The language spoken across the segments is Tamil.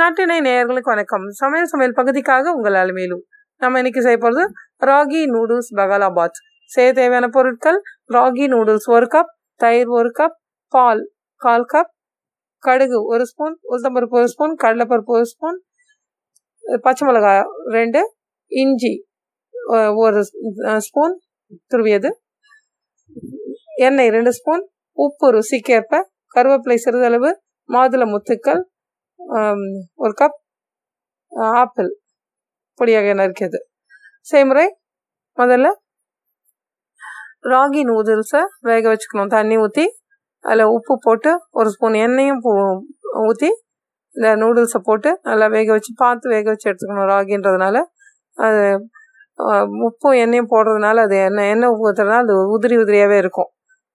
நாட்டினை நேயர்களுக்கு வணக்கம். சமையல் சமையல் பகுதிக்காக உங்கள் அலுமையிலும் நம்ம இன்னைக்கு செய்ய போகிறது ராகி நூடுல்ஸ் பகாலாபாத் செய்ய தேவையான பொருட்கள் ராகி நூடுல்ஸ் ஒரு கப் தயிர் ஒரு கப் பால் கால் கப் கடுகு ஒரு ஸ்பூன் உளுத்தம்பருப்பு ஒரு ஸ்பூன் கடலைப்பருப்பு ஒரு ஸ்பூன் பச்சை மிளகாய் ரெண்டு இஞ்சி ஒரு ஸ்பூன் துருவியது. எண்ணெய் ரெண்டு ஸ்பூன் உப்பு ருசிக்கேற்ப கருவேப்பிலை சிறிதளவு மாதுளை முத்துக்கள் ஒரு கப் ஆப்பிள் பொடியாக நறுக்கியது செய்முறை முதல்ல ராகி நூடுல்ஸை வேக வச்சுக்கணும். தண்ணி ஊற்றி அதில் உப்பு போட்டு ஒரு ஸ்பூன் எண்ணெயும் ஊற்றி இந்த நூடுல்ஸை போட்டு நல்லா வேக வச்சு பார்த்து வேக வச்சு எடுத்துக்கணும் ராகின்றதுனால. அது உப்பும் எண்ணெயும் போடுறதுனால அது எண்ணெய் எண்ணெய் ஊற்றுறதுனால அது உதிரி உதிரியாகவே இருக்கும்.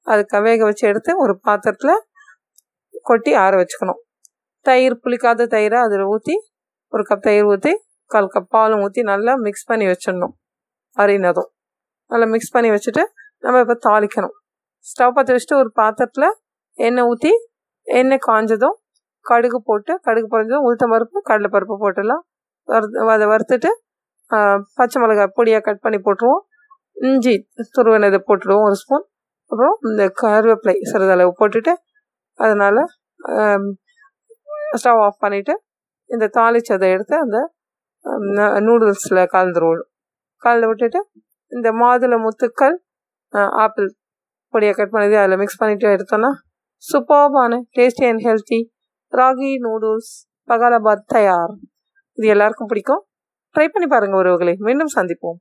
அதுக்கு வேக வச்சு எடுத்து ஒரு பாத்திரத்தில் கொட்டி ஆற வச்சுக்கணும். தயிர் புளிக்காத தயிரை அதில் ஊற்றி ஒரு கப் தயிர் ஊற்றி கால் கப் பாலும் ஊற்றி நல்லா மிக்ஸ் பண்ணி வச்சிடணும் அரினதும். நல்லா மிக்ஸ் பண்ணி வச்சுட்டு நம்ம இப்போ தாளிக்கணும். ஸ்டவ் பற்ற வச்சுட்டு ஒரு பாத்திரத்தில் எண்ணெய் ஊற்றி எண்ணெய் காஞ்சதும் கடுகு போட்டு கடுகு பொறிஞ்சதும் உளுத்தம் பருப்பு கடலை பருப்பு போட்டுடலாம். அதை வறுத்துட்டு பச்சை மிளகாய் பொடியாக கட் பண்ணி போட்டுருவோம். இஞ்சி துருவினதை போட்டுடுவோம் ஒரு ஸ்பூன் அப்புறம் இந்த கருவேப்பிலை சிறிதளவு போட்டுட்டு அதனால் ஸ்டவ் ஆஃப் பண்ணிவிட்டு இந்த தாளிச்சதை எடுத்து அந்த நூடுல்ஸில் கலந்துருவோம். கலந்து விட்டுட்டு இந்த மாதுளை முத்துக்கள் ஆப்பிள் பொடியை கட் பண்ணி அதில் மிக்ஸ் பண்ணிவிட்டு எடுத்தோன்னா சூப்பர்பான tasty and healthy ragi noodles பகாலாபாத் தயார். இது எல்லாருக்கும் பிடிக்கும். ட்ரை பண்ணி பாருங்கள் உறவுகளை. மீண்டும் சந்திப்போம்.